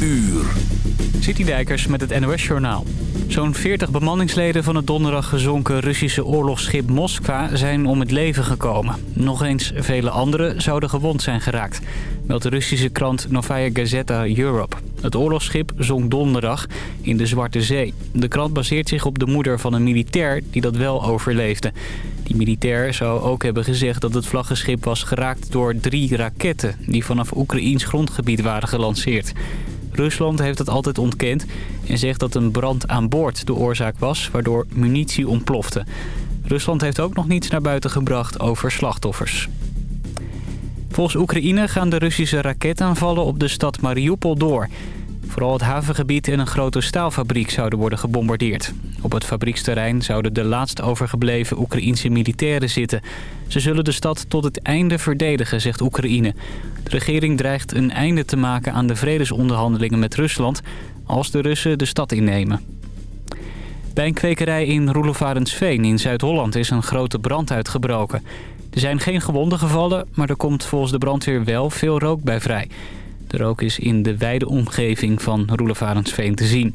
uur. Citydijkers met het NOS-journaal. Zo'n 40 bemanningsleden van het donderdag gezonken Russische oorlogsschip Moskva zijn om het leven gekomen. Nog eens vele anderen zouden gewond zijn geraakt, meldt de Russische krant Novaya Gazeta Europe. Het oorlogsschip zonk donderdag in de Zwarte Zee. De krant baseert zich op de moeder van een militair die dat wel overleefde. Die militair zou ook hebben gezegd dat het vlaggenschip was geraakt door drie raketten... die vanaf Oekraïns grondgebied waren gelanceerd. Rusland heeft het altijd ontkend en zegt dat een brand aan boord de oorzaak was... waardoor munitie ontplofte. Rusland heeft ook nog niets naar buiten gebracht over slachtoffers. Volgens Oekraïne gaan de Russische raketaanvallen op de stad Mariupol door. Vooral het havengebied en een grote staalfabriek zouden worden gebombardeerd. Op het fabrieksterrein zouden de laatst overgebleven Oekraïense militairen zitten. Ze zullen de stad tot het einde verdedigen, zegt Oekraïne. De regering dreigt een einde te maken aan de vredesonderhandelingen met Rusland... als de Russen de stad innemen. Bij een kwekerij in Roelofarensveen in Zuid-Holland is een grote brand uitgebroken. Er zijn geen gewonden gevallen, maar er komt volgens de brandweer wel veel rook bij vrij. De rook is in de wijde omgeving van Roelevarensveen te zien.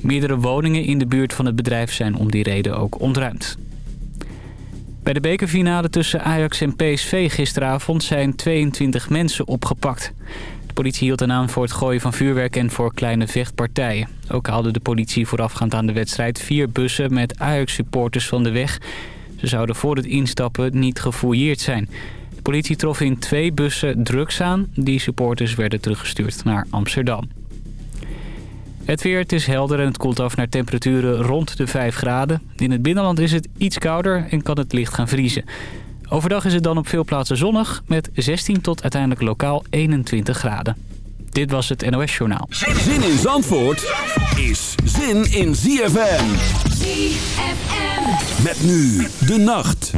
Meerdere woningen in de buurt van het bedrijf zijn om die reden ook ontruimd. Bij de bekerfinale tussen Ajax en PSV gisteravond zijn 22 mensen opgepakt. De politie hield een aan voor het gooien van vuurwerk en voor kleine vechtpartijen. Ook haalde de politie voorafgaand aan de wedstrijd vier bussen met Ajax-supporters van de weg. Ze zouden voor het instappen niet gefouilleerd zijn politie trof in twee bussen drugs aan. Die supporters werden teruggestuurd naar Amsterdam. Het weer, het is helder en het koelt af naar temperaturen rond de 5 graden. In het binnenland is het iets kouder en kan het licht gaan vriezen. Overdag is het dan op veel plaatsen zonnig met 16 tot uiteindelijk lokaal 21 graden. Dit was het NOS Journaal. Zin in Zandvoort is zin in ZFM. ZFM. Met nu de nacht.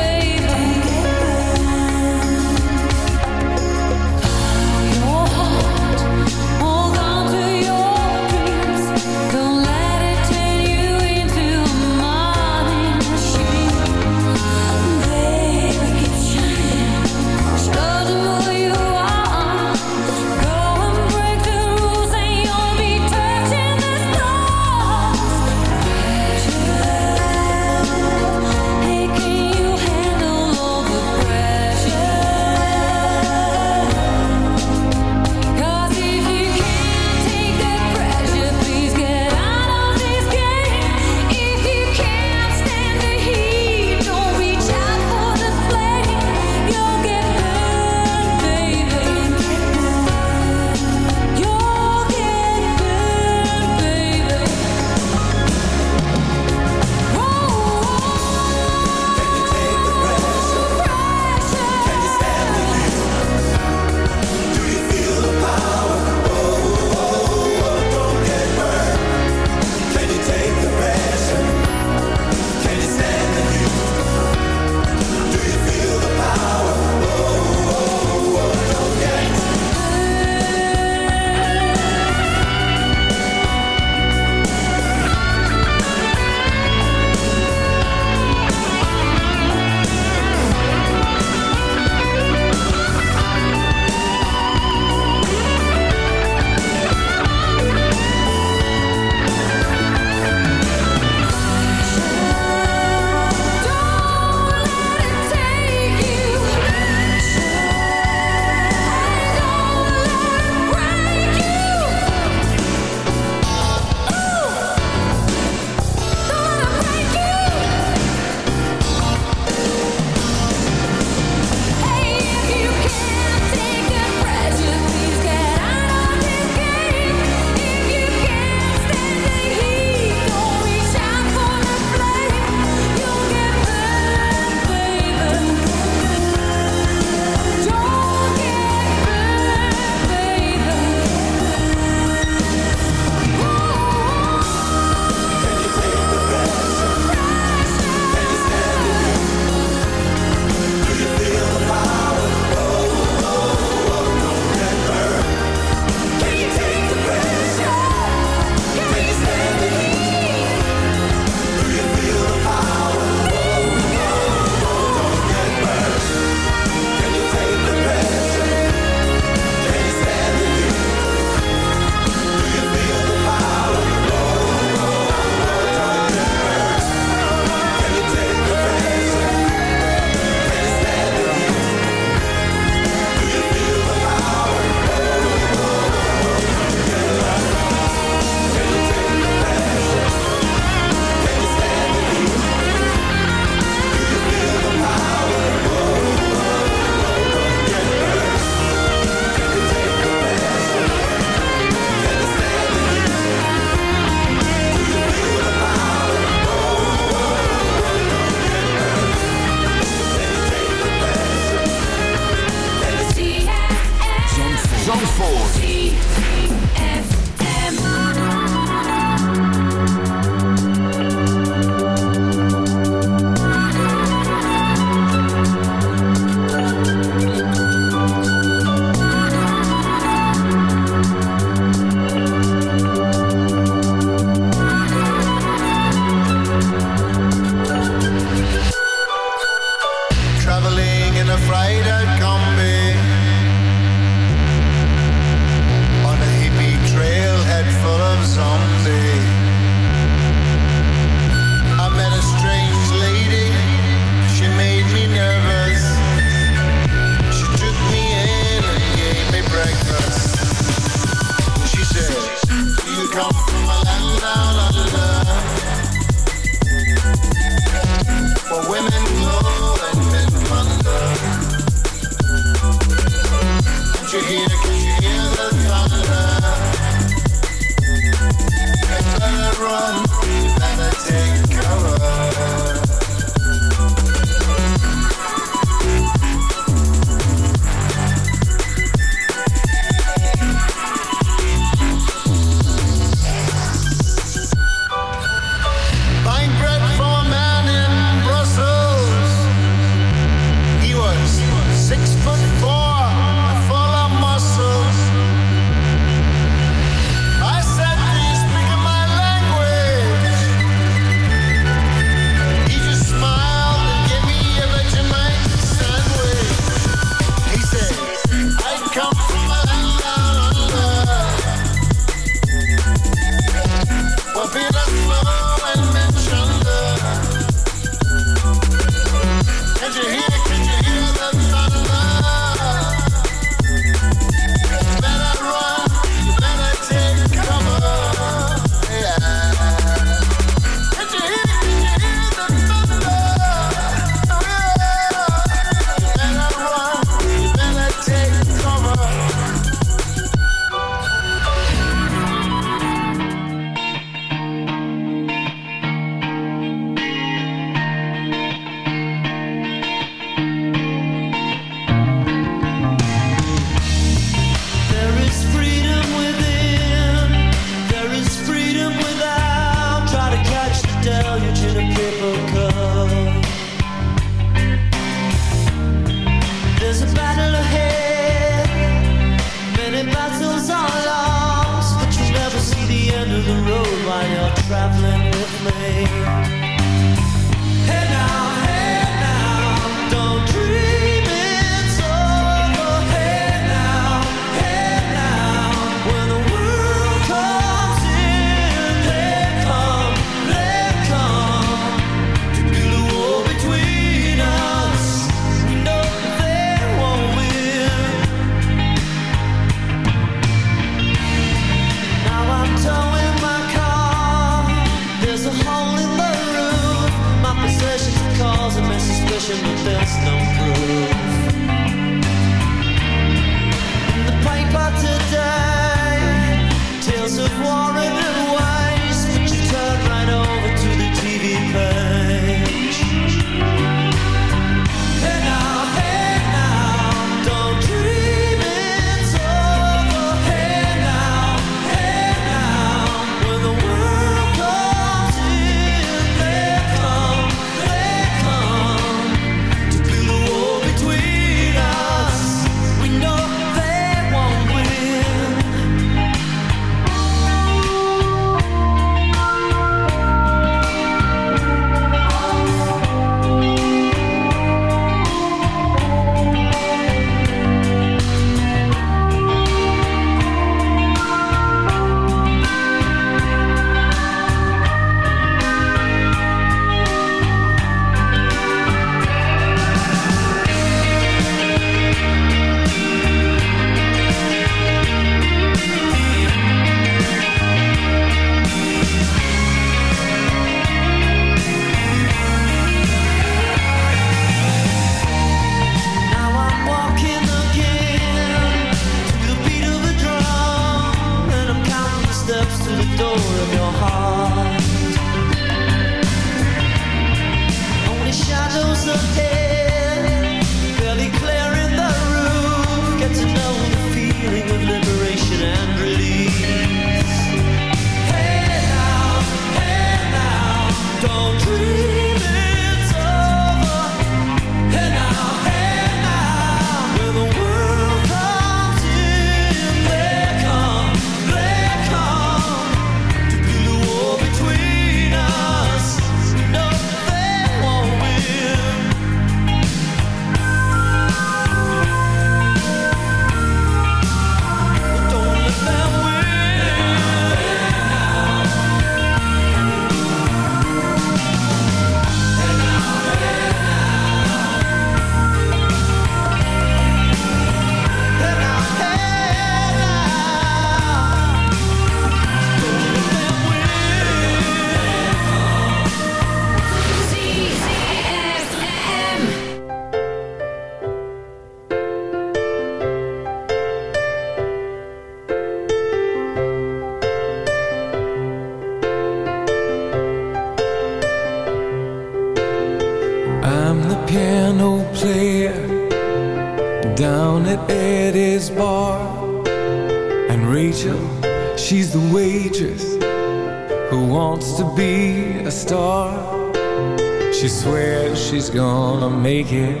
Swears she's gonna make it,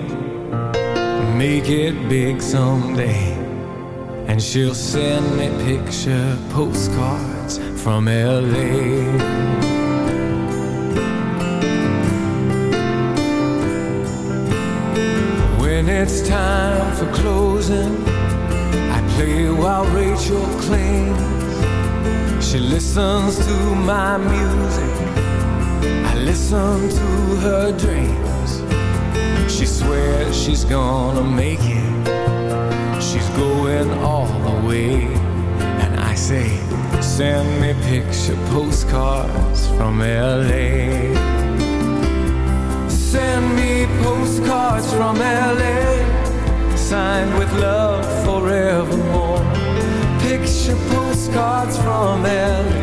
make it big someday. And she'll send me picture postcards from LA. When it's time for closing, I play while Rachel cleans. She listens to my music, I listen to her dreams. She swears she's gonna make it, she's going all the way. And I say, send me picture postcards from LA. Send me postcards from LA, signed with love forevermore. Picture postcards from LA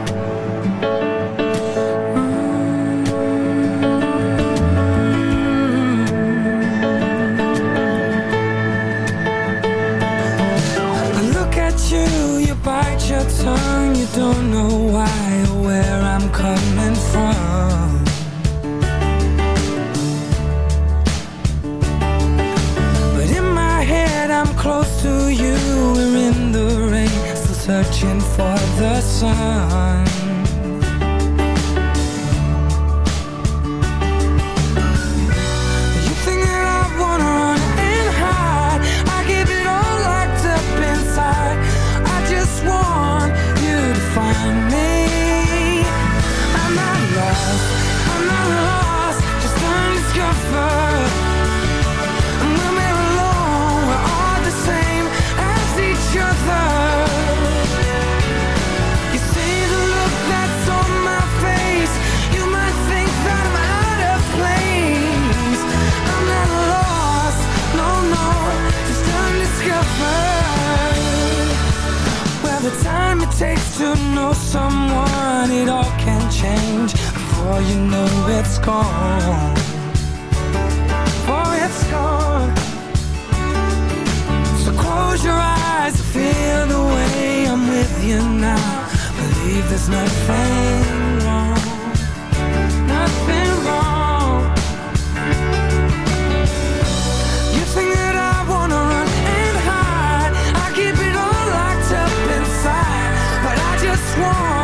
Sun. someone, it all can change. Before you know it's gone. Before it's gone. So close your eyes, and feel the way I'm with you now. Believe there's nothing one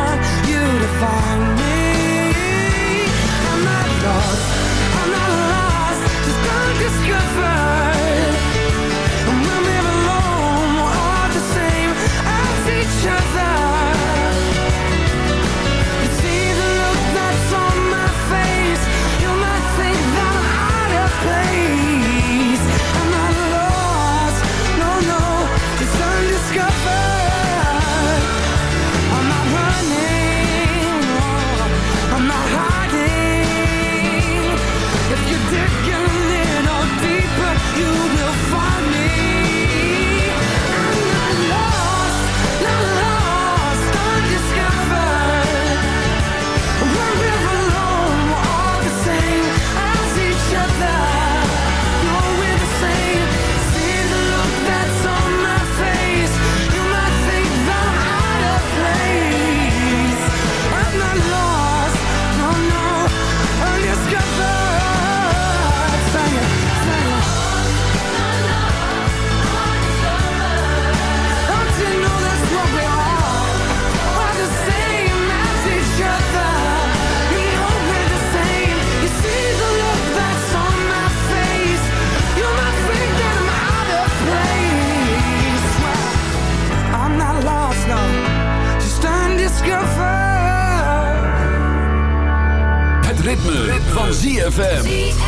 ritme, van ZFM.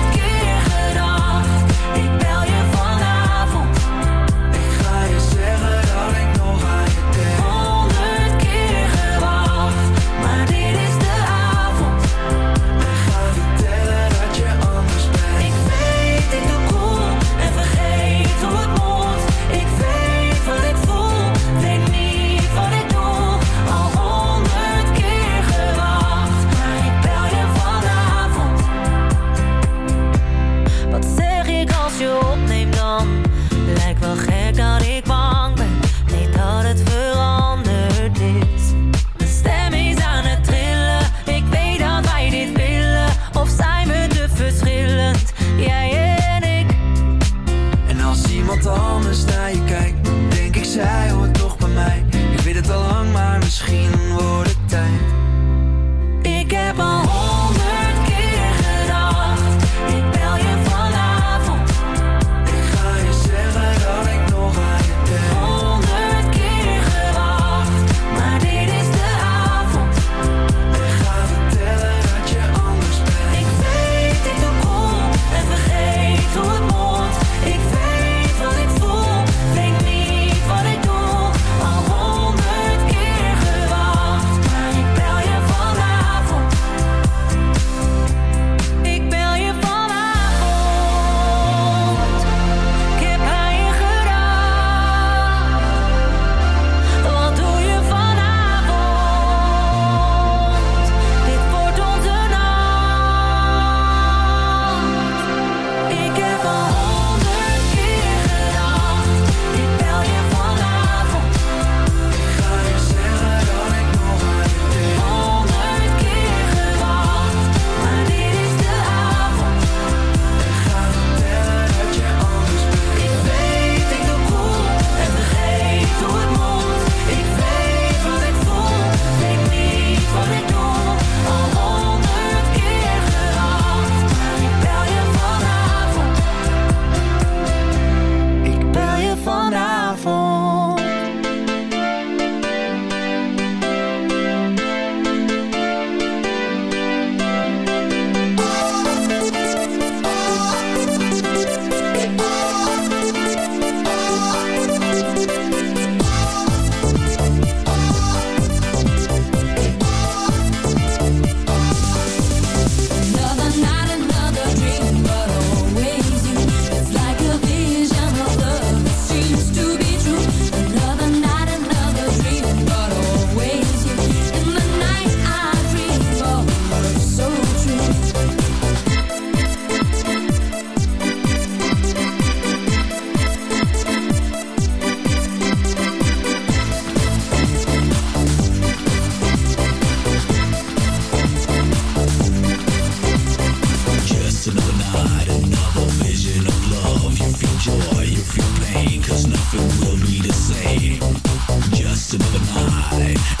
Another night.